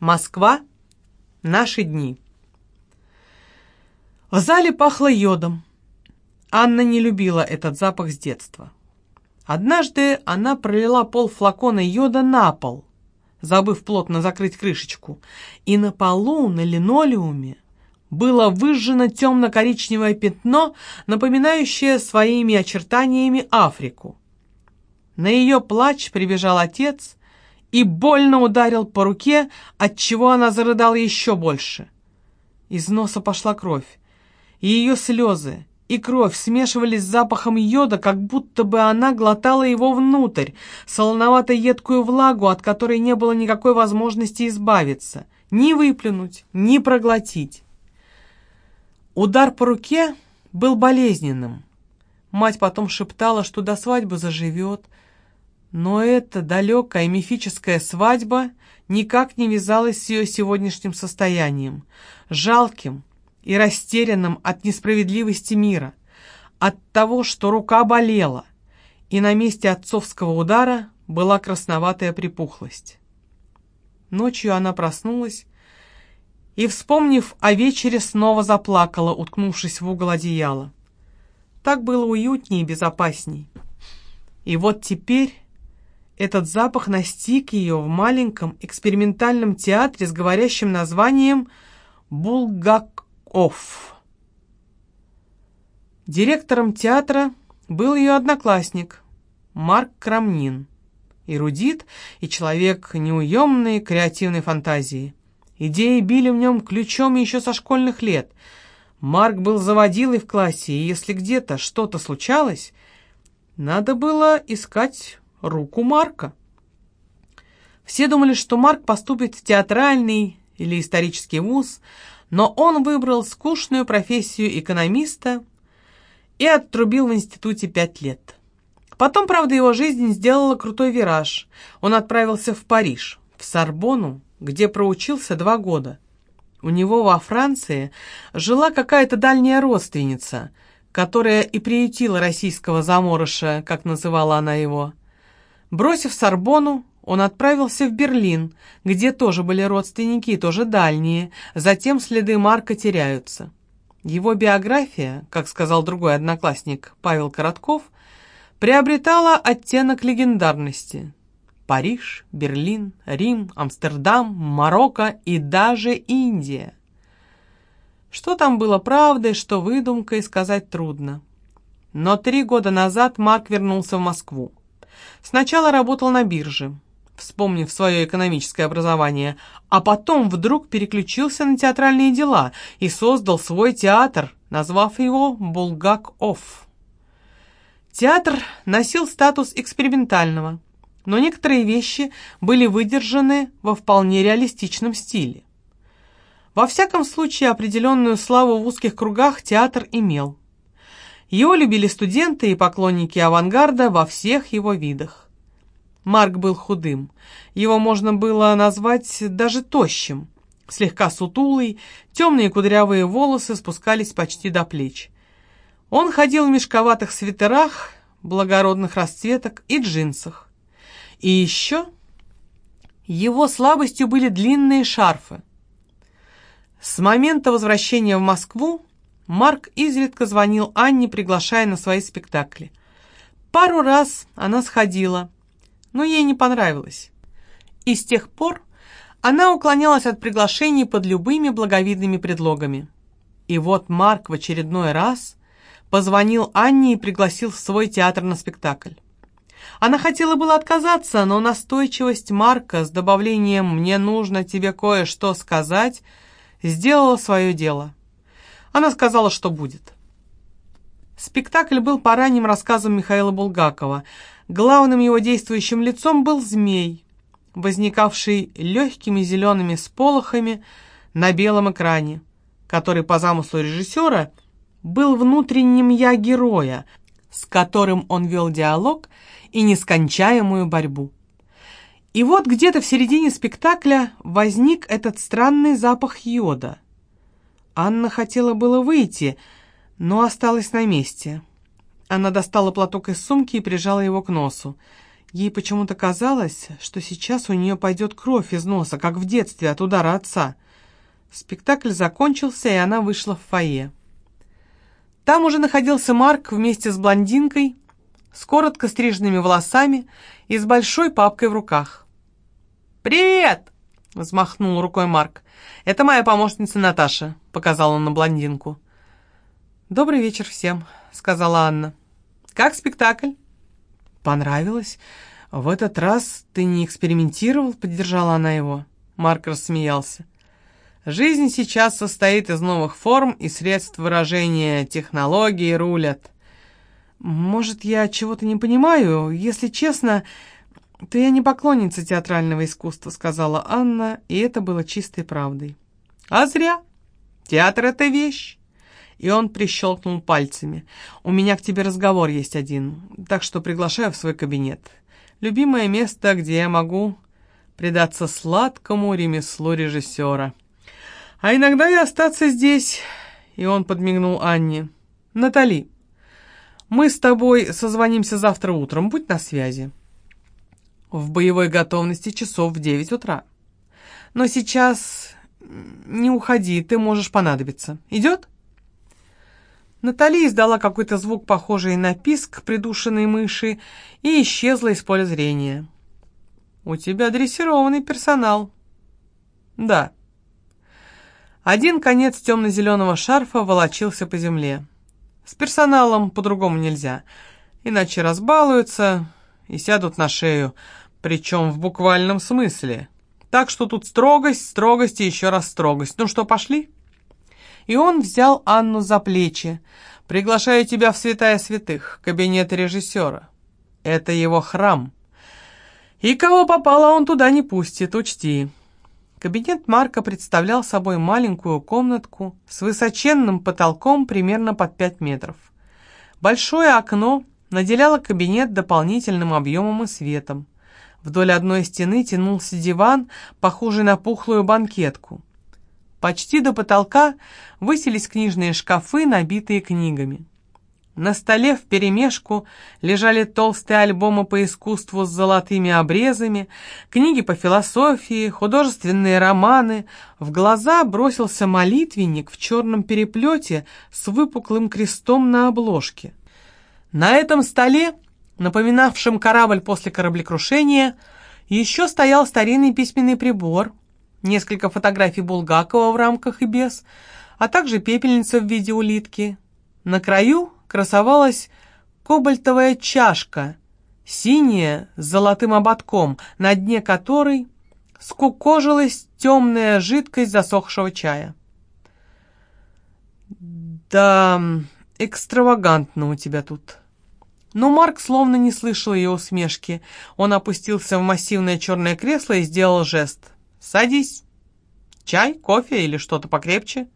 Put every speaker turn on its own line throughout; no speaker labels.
Москва. Наши дни. В зале пахло йодом. Анна не любила этот запах с детства. Однажды она пролила пол флакона йода на пол, забыв плотно закрыть крышечку, и на полу, на линолеуме, было выжжено темно-коричневое пятно, напоминающее своими очертаниями Африку. На ее плач прибежал отец и больно ударил по руке, отчего она зарыдала еще больше. Из носа пошла кровь, и ее слезы и кровь смешивались с запахом йода, как будто бы она глотала его внутрь, солоновато-едкую влагу, от которой не было никакой возможности избавиться, ни выплюнуть, ни проглотить. Удар по руке был болезненным. Мать потом шептала, что до свадьбы заживет, но эта далекая мифическая свадьба никак не вязалась с ее сегодняшним состоянием, жалким и растерянным от несправедливости мира, от того, что рука болела, и на месте отцовского удара была красноватая припухлость. Ночью она проснулась и, вспомнив о вечере, снова заплакала, уткнувшись в угол одеяла. Так было уютнее и безопасней. И вот теперь этот запах настиг ее в маленьком экспериментальном театре с говорящим названием «Булгаков». Директором театра был ее одноклассник Марк Крамнин, эрудит и человек неуемной креативной фантазии. Идеи били в нем ключом еще со школьных лет. Марк был заводилой в классе, и если где-то что-то случалось, надо было искать руку Марка. Все думали, что Марк поступит в театральный или исторический вуз, но он выбрал скучную профессию экономиста и отрубил в институте пять лет. Потом, правда, его жизнь сделала крутой вираж. Он отправился в Париж, в Сорбону, где проучился два года. У него во Франции жила какая-то дальняя родственница, которая и приютила российского заморыша, как называла она его. Бросив Сорбону, он отправился в Берлин, где тоже были родственники и тоже дальние, затем следы Марка теряются. Его биография, как сказал другой одноклассник Павел Коротков, приобретала оттенок легендарности. Париж, Берлин, Рим, Амстердам, Марокко и даже Индия. Что там было правдой, что выдумкой, сказать трудно. Но три года назад Марк вернулся в Москву. Сначала работал на бирже, вспомнив свое экономическое образование, а потом вдруг переключился на театральные дела и создал свой театр, назвав его «Булгак-Офф». Театр носил статус экспериментального, но некоторые вещи были выдержаны во вполне реалистичном стиле. Во всяком случае, определенную славу в узких кругах театр имел. Его любили студенты и поклонники авангарда во всех его видах. Марк был худым. Его можно было назвать даже тощим. Слегка сутулый, темные кудрявые волосы спускались почти до плеч. Он ходил в мешковатых свитерах, благородных расцветок и джинсах. И еще его слабостью были длинные шарфы. С момента возвращения в Москву Марк изредка звонил Анне, приглашая на свои спектакли. Пару раз она сходила, но ей не понравилось. И с тех пор она уклонялась от приглашений под любыми благовидными предлогами. И вот Марк в очередной раз позвонил Анне и пригласил в свой театр на спектакль. Она хотела было отказаться, но настойчивость Марка с добавлением «мне нужно тебе кое-что сказать» сделала свое дело. Она сказала, что будет. Спектакль был по ранним рассказам Михаила Булгакова. Главным его действующим лицом был змей, возникавший легкими зелеными сполохами на белом экране, который по замыслу режиссера был внутренним «я» героя, с которым он вел диалог и нескончаемую борьбу. И вот где-то в середине спектакля возник этот странный запах йода – Анна хотела было выйти, но осталась на месте. Она достала платок из сумки и прижала его к носу. Ей почему-то казалось, что сейчас у нее пойдет кровь из носа, как в детстве от удара отца. Спектакль закончился, и она вышла в фойе. Там уже находился Марк вместе с блондинкой, с коротко стриженными волосами и с большой папкой в руках. «Привет!» — взмахнул рукой Марк. «Это моя помощница Наташа», — показал он на блондинку. «Добрый вечер всем», — сказала Анна. «Как спектакль?» «Понравилось. В этот раз ты не экспериментировал?» — поддержала она его. Марк рассмеялся. «Жизнь сейчас состоит из новых форм и средств выражения. Технологии рулят». «Может, я чего-то не понимаю? Если честно, я не поклонница театрального искусства», — сказала Анна, и это было чистой правдой. «А зря. Театр — это вещь. И он прищелкнул пальцами. «У меня к тебе разговор есть один, так что приглашаю в свой кабинет. Любимое место, где я могу предаться сладкому ремеслу режиссера. А иногда и остаться здесь...» И он подмигнул Анне. «Натали, мы с тобой созвонимся завтра утром, будь на связи. В боевой готовности часов в девять утра. Но сейчас не уходи, ты можешь понадобиться. Идет?» Натали издала какой-то звук, похожий на писк придушенной мыши, и исчезла из поля зрения. «У тебя дрессированный персонал». «Да». Один конец темно-зеленого шарфа волочился по земле. С персоналом по-другому нельзя, иначе разбалуются и сядут на шею, причем в буквальном смысле. Так что тут строгость, строгость и еще раз строгость. Ну что, пошли?» и он взял Анну за плечи. «Приглашаю тебя в святая святых, кабинет режиссера. Это его храм. И кого попало, он туда не пустит, учти». Кабинет Марка представлял собой маленькую комнатку с высоченным потолком примерно под 5 метров. Большое окно наделяло кабинет дополнительным объемом и светом. Вдоль одной стены тянулся диван, похожий на пухлую банкетку. Почти до потолка высились книжные шкафы, набитые книгами. На столе вперемешку лежали толстые альбомы по искусству с золотыми обрезами, книги по философии, художественные романы. В глаза бросился молитвенник в черном переплете с выпуклым крестом на обложке. На этом столе, напоминавшем корабль после кораблекрушения, еще стоял старинный письменный прибор, несколько фотографий Булгакова в рамках и без, а также пепельница в виде улитки. На краю красовалась кобальтовая чашка, синяя с золотым ободком, на дне которой скукожилась темная жидкость засохшего чая. «Да, экстравагантно у тебя тут». Но Марк словно не слышал ее усмешки. Он опустился в массивное черное кресло и сделал жест. Садись. Чай, кофе или что-то покрепче?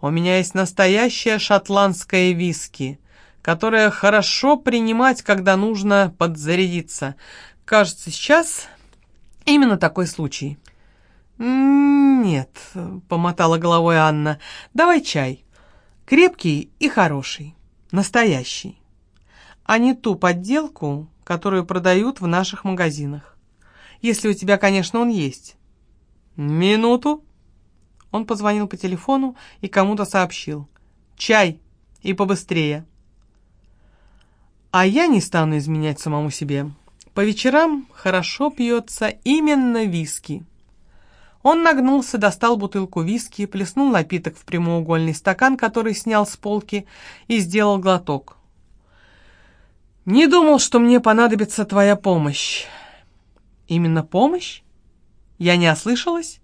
У меня есть настоящее шотландское виски, которое хорошо принимать, когда нужно подзарядиться. Кажется, сейчас именно такой случай. «Нет», — помотала головой Анна, — «давай чай. Крепкий и хороший, настоящий, а не ту подделку, которую продают в наших магазинах. Если у тебя, конечно, он есть». «Минуту!» Он позвонил по телефону и кому-то сообщил. «Чай! И побыстрее!» А я не стану изменять самому себе. По вечерам хорошо пьется именно виски. Он нагнулся, достал бутылку виски, плеснул напиток в прямоугольный стакан, который снял с полки, и сделал глоток. «Не думал, что мне понадобится твоя помощь». «Именно помощь?» Я не ослышалась?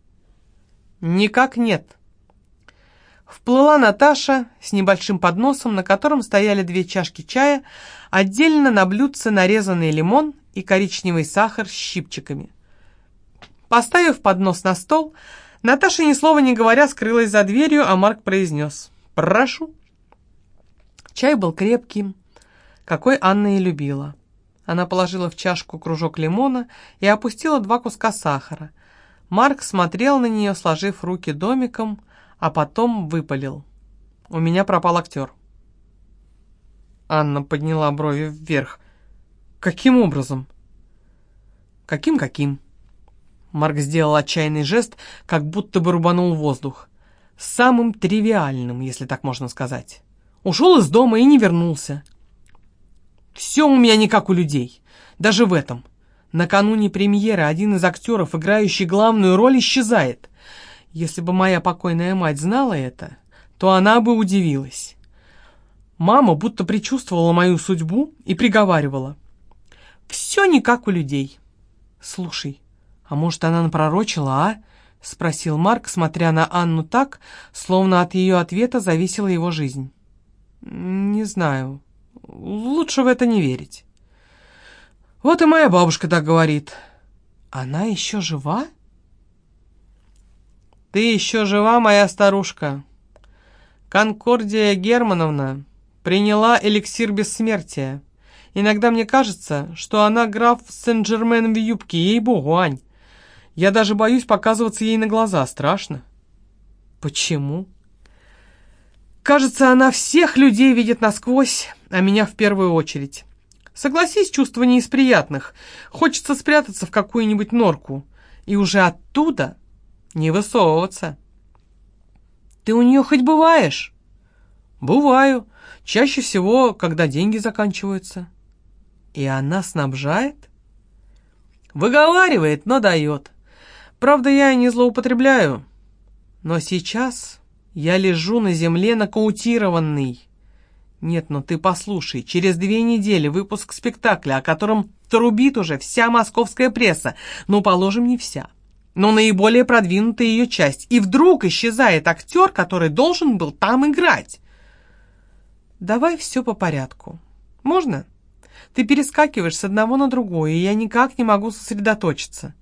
Никак нет. Вплыла Наташа с небольшим подносом, на котором стояли две чашки чая, отдельно на блюдце нарезанный лимон и коричневый сахар с щипчиками. Поставив поднос на стол, Наташа, ни слова не говоря, скрылась за дверью, а Марк произнес «Прошу». Чай был крепким, какой Анна и любила. Она положила в чашку кружок лимона и опустила два куска сахара, Марк смотрел на нее, сложив руки домиком, а потом выпалил. «У меня пропал актер». Анна подняла брови вверх. «Каким образом?» Каким-каким? Марк сделал отчаянный жест, как будто бы рубанул воздух. Самым тривиальным, если так можно сказать. Ушел из дома и не вернулся. Все у меня не как у людей. Даже в этом. Накануне премьеры один из актеров, играющий главную роль, исчезает. Если бы моя покойная мать знала это, то она бы удивилась. Мама будто предчувствовала мою судьбу и приговаривала. «Все не как у людей». «Слушай, а может, она напророчила, а?» — спросил Марк, смотря на Анну так, словно от ее ответа зависела его жизнь. «Не знаю. Лучше в это не верить». «Вот и моя бабушка так говорит». «Она еще жива?» «Ты еще жива, моя старушка?» «Конкордия Германовна приняла эликсир бессмертия. Иногда мне кажется, что она граф Сен-Жермен в юбке, ей-богу, Ань. Я даже боюсь показываться ей на глаза, страшно. Почему? Кажется, она всех людей видит насквозь, а меня в первую очередь. Согласись, чувство не из приятных. Хочется спрятаться в какую-нибудь норку и уже оттуда не высовываться. Ты у нее хоть бываешь? Бываю. Чаще всего, когда деньги заканчиваются. И она снабжает? Выговаривает, но дает. Правда, я не злоупотребляю. Но сейчас я лежу на земле нокаутированный. Нет, ну ты послушай, через две недели выпуск спектакля, о котором трубит уже вся московская пресса. Ну, положим, не вся. Но наиболее продвинутая ее часть. И вдруг исчезает актер, который должен был там играть. Давай все по порядку. Можно? Ты перескакиваешь с одного на другое, и я никак не могу сосредоточиться.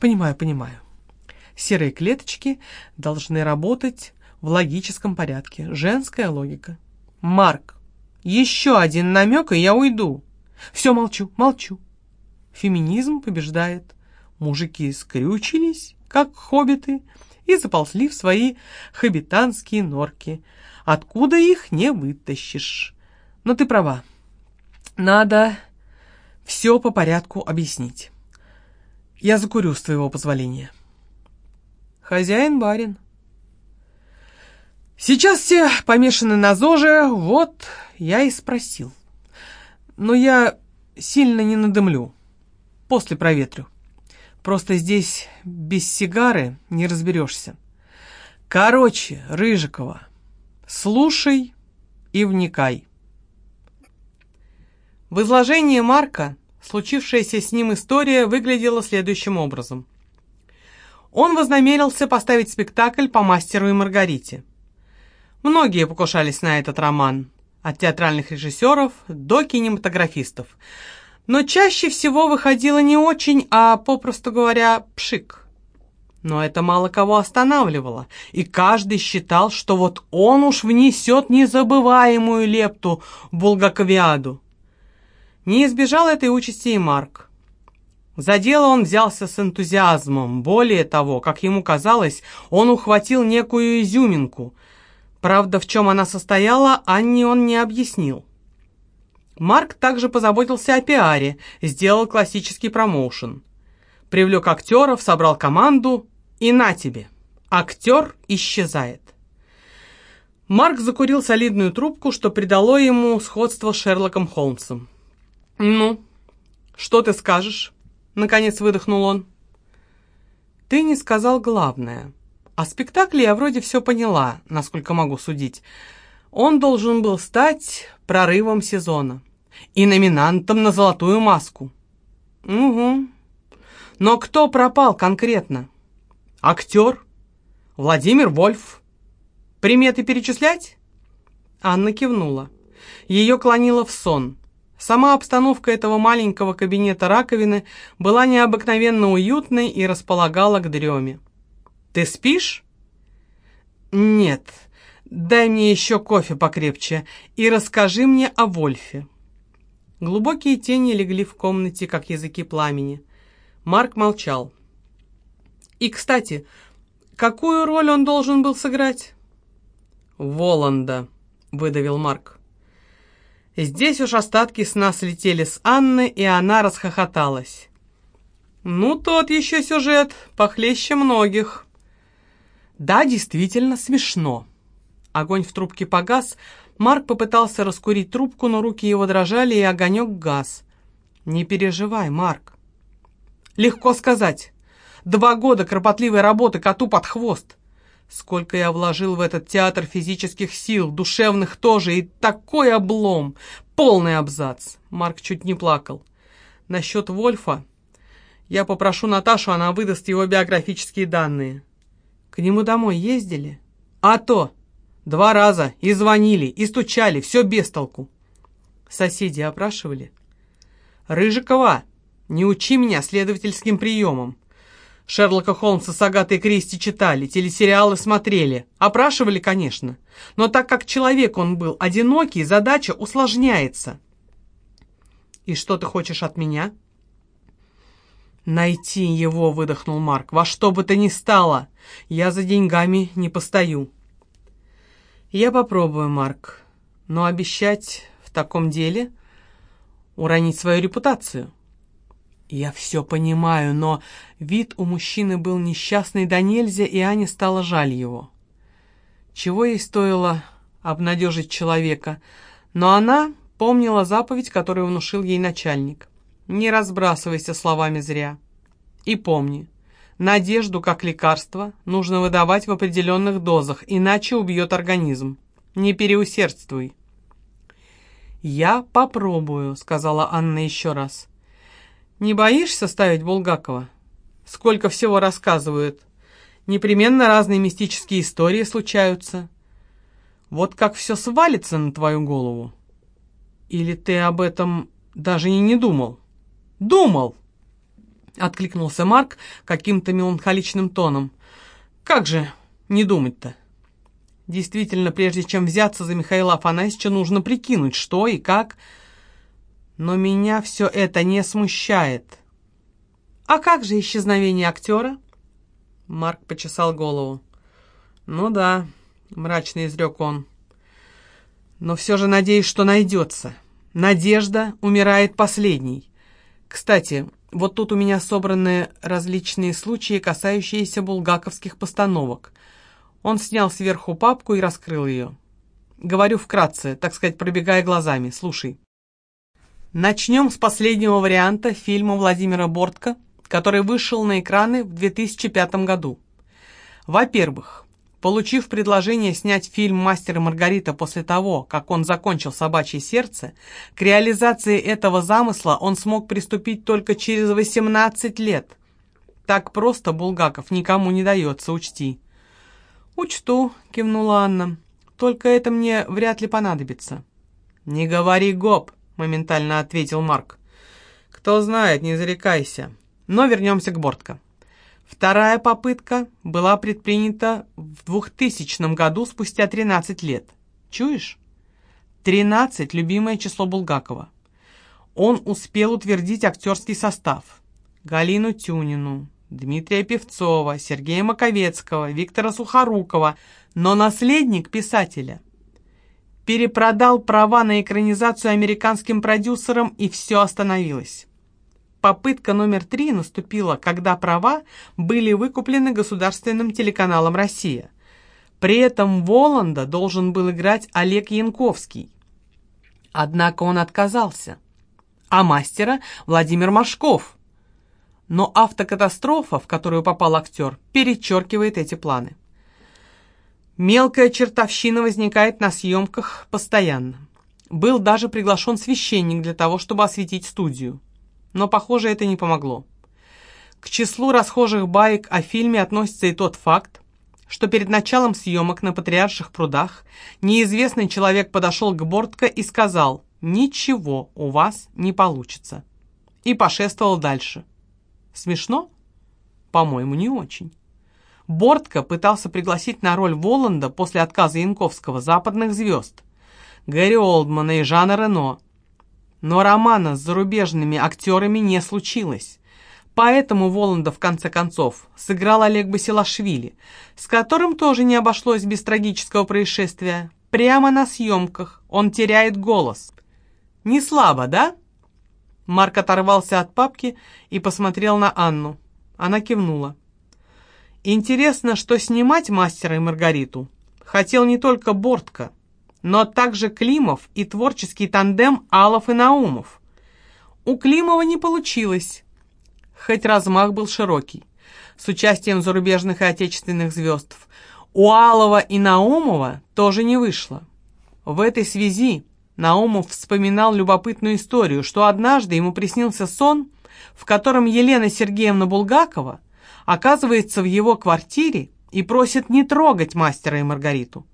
Понимаю, понимаю. Серые клеточки должны работать в логическом порядке. Женская логика. Марк, еще один намек, и я уйду. Все, молчу, молчу. Феминизм побеждает. Мужики скрючились, как хоббиты, и заползли в свои хоббитанские норки – откуда их не вытащишь. Но ты права. Надо все по порядку объяснить. Я закурю с твоего позволения. Хозяин барин. Сейчас все помешаны на ЗОЖе, вот я и спросил. Но я сильно не надымлю. После проветрю. Просто здесь без сигары не разберешься. Короче, Рыжикова, Слушай и вникай. В изложении Марка случившаяся с ним история выглядела следующим образом. Он вознамерился поставить спектакль по «Мастеру и Маргарите». Многие покушались на этот роман, от театральных режиссеров до кинематографистов. Но чаще всего выходило не очень, а, попросту говоря, пшик. Но это мало кого останавливало, и каждый считал, что вот он уж внесет незабываемую лепту в Булгаковиаду. Не избежал этой участи и Марк. За дело он взялся с энтузиазмом. Более того, как ему казалось, он ухватил некую изюминку. Правда, в чем она состояла, Анне он не объяснил. Марк также позаботился о пиаре, сделал классический промоушен. Привлек актеров, собрал команду, и на тебе, актер исчезает. Марк закурил солидную трубку, что придало ему сходство с Шерлоком Холмсом. «Ну, что ты скажешь?» — наконец выдохнул он. «Ты не сказал главное. О спектакле я вроде все поняла, насколько могу судить. Он должен был стать прорывом сезона и номинантом на золотую маску». «Угу. Но кто пропал конкретно?» Актер? Владимир Вольф. Приметы перечислять? Анна кивнула. Ее клонило в сон. Сама обстановка этого маленького кабинета раковины была необыкновенно уютной и располагала к дреме. «Ты спишь?» «Нет. Дай мне еще кофе покрепче и расскажи мне о Вольфе». Глубокие тени легли в комнате, как языки пламени. Марк молчал. И, кстати, какую роль он должен был сыграть? Воланда, выдавил Марк. Здесь уж остатки сна слетели с Анны, и она расхохоталась. Ну, тот еще сюжет, похлеще многих. Да, действительно смешно. Огонь в трубке погас, Марк попытался раскурить трубку, но руки его дрожали, и огонек газ. Не переживай, Марк. Легко сказать. Два года кропотливой работы коту под хвост. Сколько я вложил в этот театр физических сил, душевных тоже, и такой облом, полный абзац. Марк чуть не плакал. Насчет Вольфа я попрошу Наташу, она выдаст его биографические данные. К нему домой ездили? А то! Два раза. И звонили, и стучали, все без толку. Соседи опрашивали. Рыжикова, не учи меня следовательским приемам. Шерлока Холмса с Агатой Кристи читали, телесериалы смотрели. Опрашивали, конечно. Но так как человек он был одинокий, задача усложняется. «И что ты хочешь от меня?» «Найти его», — выдохнул Марк, — «во что бы то ни стало. Я за деньгами не постою». «Я попробую, Марк, но обещать в таком деле уронить свою репутацию». «Я все понимаю, но вид у мужчины был несчастный до нельзя, и Ане стало жаль его. Чего ей стоило обнадежить человека, но она помнила заповедь, которую внушил ей начальник. Не разбрасывайся словами зря. И помни, надежду как лекарство нужно выдавать в определенных дозах, иначе убьет организм. Не переусердствуй. «Я попробую», — сказала Анна еще раз. «Не боишься ставить Булгакова? Сколько всего рассказывают. Непременно разные мистические истории случаются. Вот как все свалится на твою голову. Или ты об этом даже и не думал?» «Думал!» — откликнулся Марк каким-то меланхоличным тоном. «Как же не думать-то?» Действительно, прежде чем взяться за Михаила Афанасьевича, нужно прикинуть, что и как. Но меня все это не смущает. «А как же исчезновение актера?» Марк почесал голову. «Ну да», — мрачно изрек он. «Но все же надеюсь, что найдется. Надежда умирает последней. Кстати, вот тут у меня собраны различные случаи, касающиеся булгаковских постановок. Он снял сверху папку и раскрыл ее. Говорю вкратце, так сказать, пробегая глазами. Слушай. Начнем с последнего варианта фильма Владимира Бортко, который вышел на экраны в 2005 году. Во-первых, Получив предложение снять фильм «Мастер и Маргарита» после того, как он закончил «Собачье сердце», к реализации этого замысла он смог приступить только через 18 лет. Так просто Булгаков никому не дается, учти. «Учту», — кивнула Анна, — «только это мне вряд ли понадобится». «Не говори гоп», — моментально ответил Марк. «Кто знает, не зарекайся. Но вернемся к Бортко. Вторая попытка была предпринята в 2000 году спустя 13 лет. Чуешь? 13 – любимое число Булгакова. Он успел утвердить актерский состав. Галину Тюнину, Дмитрия Певцова, Сергея Маковецкого, Виктора Сухорукова, но наследник писателя перепродал права на экранизацию американским продюсерам, и все остановилось. Попытка номер три наступила, когда права были выкуплены государственным телеканалом «Россия». При этом Воланда должен был играть Олег Янковский. Однако он отказался. А мастера Владимир Машков. Но автокатастрофа, в которую попал актер, перечеркивает эти планы. Мелкая чертовщина возникает на съемках постоянно. Был даже приглашен священник для того, чтобы осветить студию но, похоже, это не помогло. К числу расхожих баек о фильме относится и тот факт, что перед началом съемок на Патриарших прудах неизвестный человек подошел к Бортко и сказал «Ничего у вас не получится» и пошествовал дальше. Смешно? По-моему, не очень. Бортко пытался пригласить на роль Воланда после отказа Янковского западных звезд Гэри Олдмана и Жана Рено, но романа с зарубежными актерами не случилось. Поэтому Воланда, в конце концов, сыграл Олег Басилашвили, с которым тоже не обошлось без трагического происшествия. Прямо на съемках он теряет голос. Не слабо, да? Марк оторвался от папки и посмотрел на Анну. Она кивнула. Интересно, что снимать мастера и Маргариту хотел не только Бортко, но также Климов и творческий тандем Алов и Наумов. У Климова не получилось, хоть размах был широкий, с участием зарубежных и отечественных звезд. У Алова и Наумова тоже не вышло. В этой связи Наумов вспоминал любопытную историю, что однажды ему приснился сон, в котором Елена Сергеевна Булгакова оказывается в его квартире и просит не трогать мастера и Маргариту.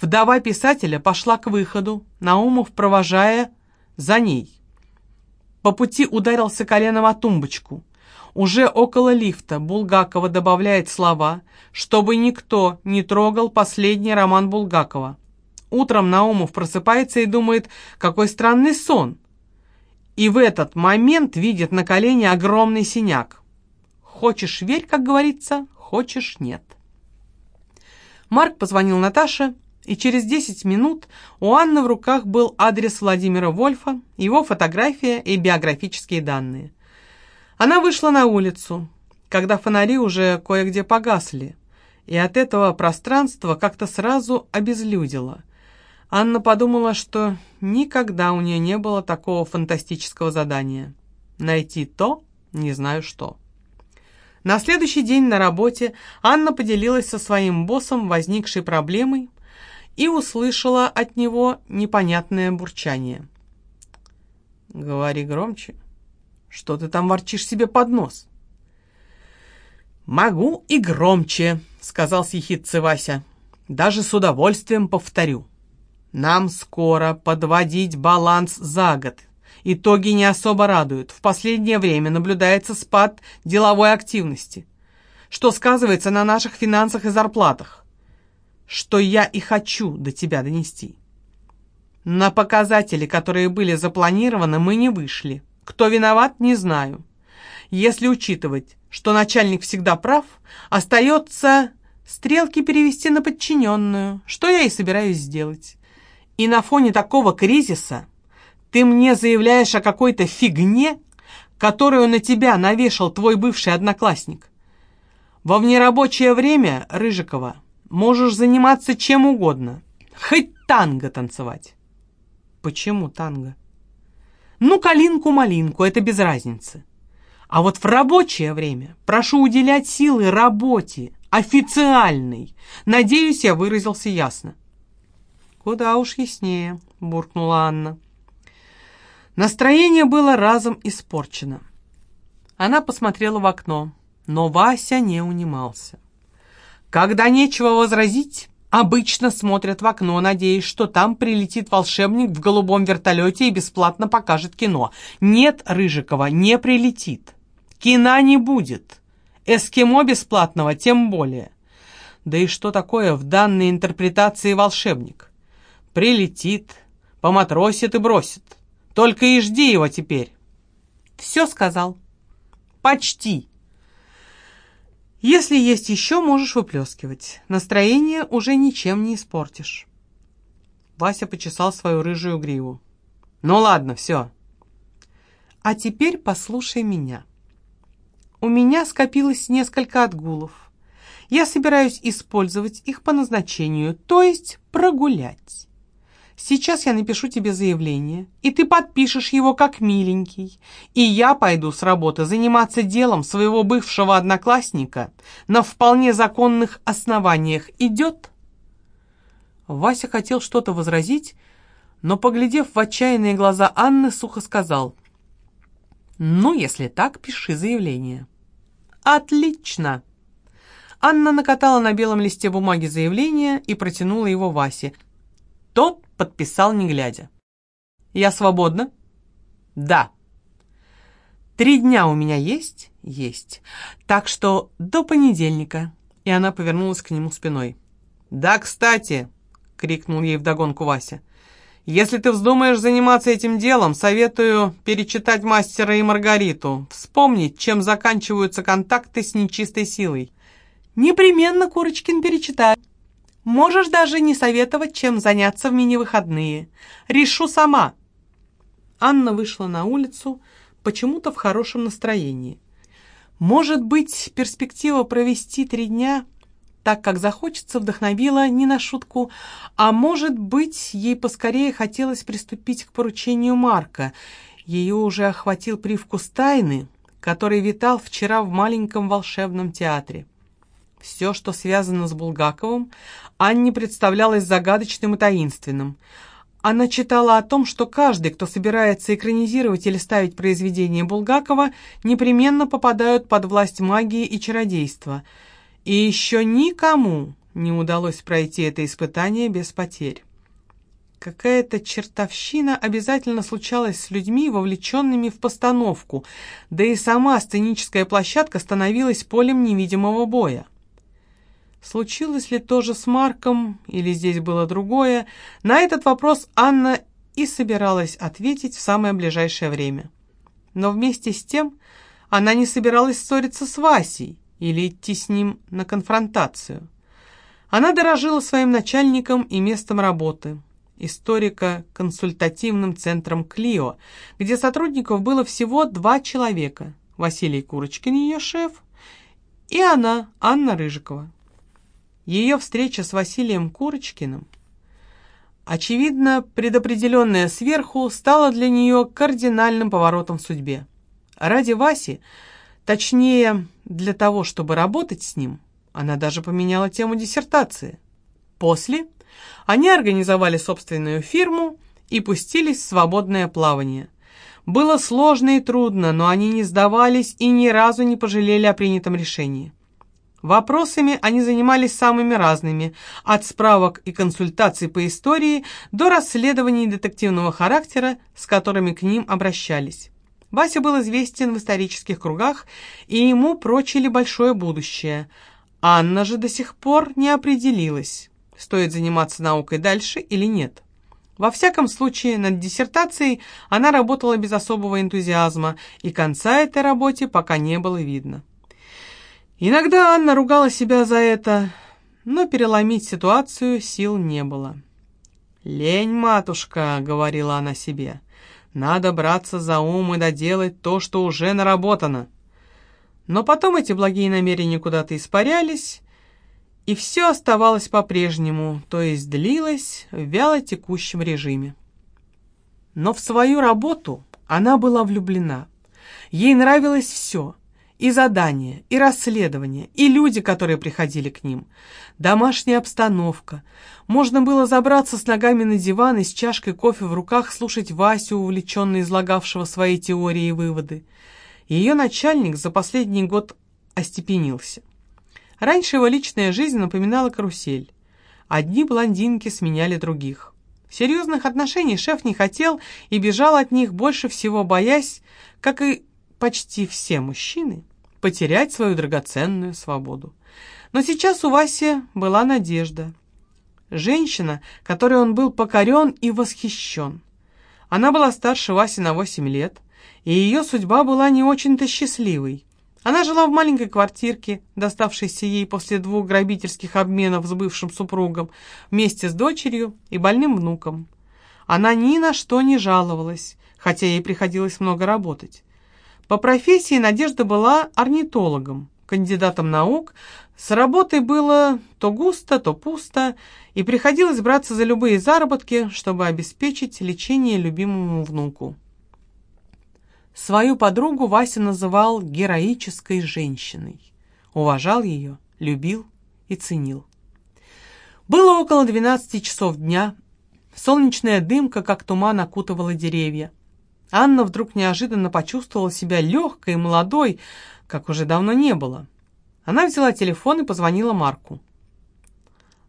Вдова писателя пошла к выходу, Наумов провожая за ней. По пути ударился коленом о тумбочку. Уже около лифта Булгакова добавляет слова, чтобы никто не трогал последний роман Булгакова. Утром Наумов просыпается и думает, какой странный сон. И в этот момент видит на колене огромный синяк. Хочешь верь, как говорится, хочешь нет. Марк позвонил Наташе, и через 10 минут у Анны в руках был адрес Владимира Вольфа, его фотография и биографические данные. Она вышла на улицу, когда фонари уже кое-где погасли, и от этого пространства как-то сразу обезлюдило – Анна подумала, что никогда у нее не было такого фантастического задания. Найти то, не знаю что. На следующий день на работе Анна поделилась со своим боссом возникшей проблемой и услышала от него непонятное бурчание. «Говори громче. Что ты там ворчишь себе под нос?» «Могу и громче», — сказал съехидце Вася. «Даже с удовольствием повторю». Нам скоро подводить баланс за год. Итоги не особо радуют. В последнее время наблюдается спад деловой активности, что сказывается на наших финансах и зарплатах, что я и хочу до тебя донести. На показатели, которые были запланированы, мы не вышли. Кто виноват, не знаю. Если учитывать, что начальник всегда прав, остается стрелки перевести на подчиненную, что я и собираюсь сделать. И на фоне такого кризиса ты мне заявляешь о какой-то фигне, которую на тебя навешал твой бывший одноклассник. Во внерабочее время, Рыжикова, можешь заниматься чем угодно, хоть танго танцевать. Почему танго? Ну, калинку-малинку, это без разницы. А вот в рабочее время прошу уделять силы работе, официальной. Надеюсь, я выразился ясно. «Куда уж яснее», — буркнула Анна. Настроение было разом испорчено. Она посмотрела в окно, но Вася не унимался. Когда нечего возразить, обычно смотрят в окно, надеясь, что там прилетит волшебник в голубом вертолете и бесплатно покажет кино. Нет, Рыжикова, не прилетит. Кино не будет. Эскимо бесплатного тем более. Да и что такое в данной интерпретации волшебник? Прилетит, поматросит и бросит. Только и жди его теперь. Все сказал. Почти. Если есть еще, можешь выплескивать. Настроение уже ничем не испортишь. Вася почесал свою рыжую гриву. Ну ладно, все. А теперь послушай меня. У меня скопилось несколько отгулов. Я собираюсь использовать их по назначению, то есть прогулять. Сейчас я напишу тебе заявление, и ты подпишешь его как миленький, и я пойду с работы заниматься делом своего бывшего одноклассника на вполне законных основаниях. Идет?» Вася хотел что-то возразить, но, поглядев в отчаянные глаза Анны, сухо сказал, «Ну, если так, пиши заявление». «Отлично!» Анна накатала на белом листе бумаги заявление и протянула его Васе. Тот подписал не глядя. «Я свободна?» «Да». «Три дня у меня есть?» «Есть. Так что до понедельника». И она повернулась к нему спиной. «Да, кстати!» — крикнул ей вдогонку Вася. «Если ты вздумаешь заниматься этим делом, советую перечитать «Мастера и Маргариту», вспомнить, чем заканчиваются контакты с нечистой силой». «Непременно, Курочкин, перечитай». Можешь даже не советовать, чем заняться в мини-выходные. Решу сама». Анна вышла на улицу, почему-то в хорошем настроении. Может быть, перспектива провести три дня так, как захочется, вдохновила не на шутку, а может быть, ей поскорее хотелось приступить к поручению Марка. Ее уже охватил привкус тайны, который витал вчера в маленьком волшебном театре. Все, что связано с Булгаковым, Анне представлялось загадочным и таинственным. Она читала о том, что каждый, кто собирается экранизировать или ставить произведение Булгакова, непременно попадают под власть магии и чародейства – и еще никому не удалось пройти это испытание без потерь. Какая-то чертовщина обязательно случалась с людьми, вовлеченными в постановку, да и сама сценическая площадка становилась полем невидимого боя. Случилось ли то же с Марком, или здесь было другое, на этот вопрос Анна и собиралась ответить в самое ближайшее время. Но вместе с тем она не собиралась ссориться с Васей, или идти с ним на конфронтацию. Она дорожила своим начальником и местом работы, историко-консультативным центром «Клио», где сотрудников было всего два человека, Василий Курочкин, ее шеф, и она, Анна Рыжикова. Ее встреча с Василием Курочкиным, очевидно, предопределенная сверху, стала для нее кардинальным поворотом в судьбе. Ради Васи Точнее, для того, чтобы работать с ним, она даже поменяла тему диссертации. После они организовали собственную фирму и пустились в свободное плавание. Было сложно и трудно, но они не сдавались и ни разу не пожалели о принятом решении. Вопросами они занимались самыми разными, от справок и консультаций по истории до расследований детективного характера, с которыми к ним обращались. Вася был известен в исторических кругах, и ему прочили большое будущее. Анна же до сих пор не определилась, стоит заниматься наукой дальше или нет. Во всяком случае, над диссертацией она работала без особого энтузиазма, и конца этой работе пока не было видно. Иногда Анна ругала себя за это, но переломить ситуацию сил не было. «Лень, матушка», — говорила она себе, — надо браться за ум и доделать то, что уже наработано. Но потом эти благие намерения куда-то испарялись, и все оставалось по-прежнему, то есть длилось в вяло текущем режиме. Но в свою работу она была влюблена. Ей нравилось все — и задания, и расследования, и люди, которые приходили к ним. Домашняя обстановка. Можно было забраться с ногами на диван и с чашкой кофе в руках слушать Васю, увлеченно излагавшего свои теории и выводы. Ее начальник за последний год остепенился. Раньше его личная жизнь напоминала карусель. Одни блондинки сменяли других. Серьезных отношений шеф не хотел и бежал от них, больше всего боясь, как и почти все мужчины, потерять свою драгоценную свободу. Но сейчас у Васи была надежда. Женщина, которой он был покорен и восхищен. Она была старше Васи на 8 лет, и ее судьба была не очень-то счастливой. Она жила в маленькой квартирке, доставшейся ей после двух грабительских обменов с бывшим супругом, вместе с дочерью и больным внуком. Она ни на что не жаловалась, хотя ей приходилось много работать. По профессии Надежда была орнитологом, кандидатом наук. С работой было то густо, то пусто, и приходилось браться за любые заработки, чтобы обеспечить лечение любимому внуку. Свою подругу Вася называл героической женщиной. Уважал ее, любил и ценил. Было около 12 часов дня. Солнечная дымка, как туман, окутывала деревья. Анна вдруг неожиданно почувствовала себя легкой и молодой, как уже давно не было. Она взяла телефон и позвонила Марку.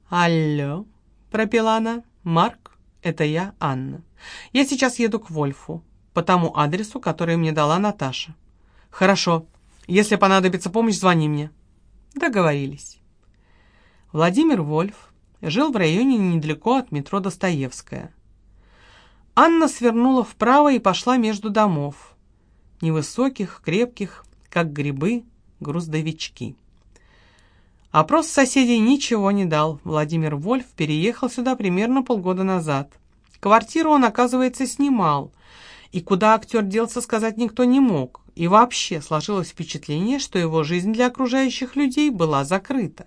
«Алло», — пропела она. «Марк, это я, Анна. Я сейчас еду к Вольфу, по тому адресу, который мне дала Наташа». «Хорошо. Если понадобится помощь, звони мне». Договорились. Владимир Вольф жил в районе недалеко от метро Достоевская. Анна свернула вправо и пошла между домов. Невысоких, крепких, как грибы, груздовички. Опрос соседей ничего не дал. Владимир Вольф переехал сюда примерно полгода назад. Квартиру он, оказывается, снимал. И куда актер делся, сказать никто не мог. И вообще сложилось впечатление, что его жизнь для окружающих людей была закрыта.